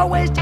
always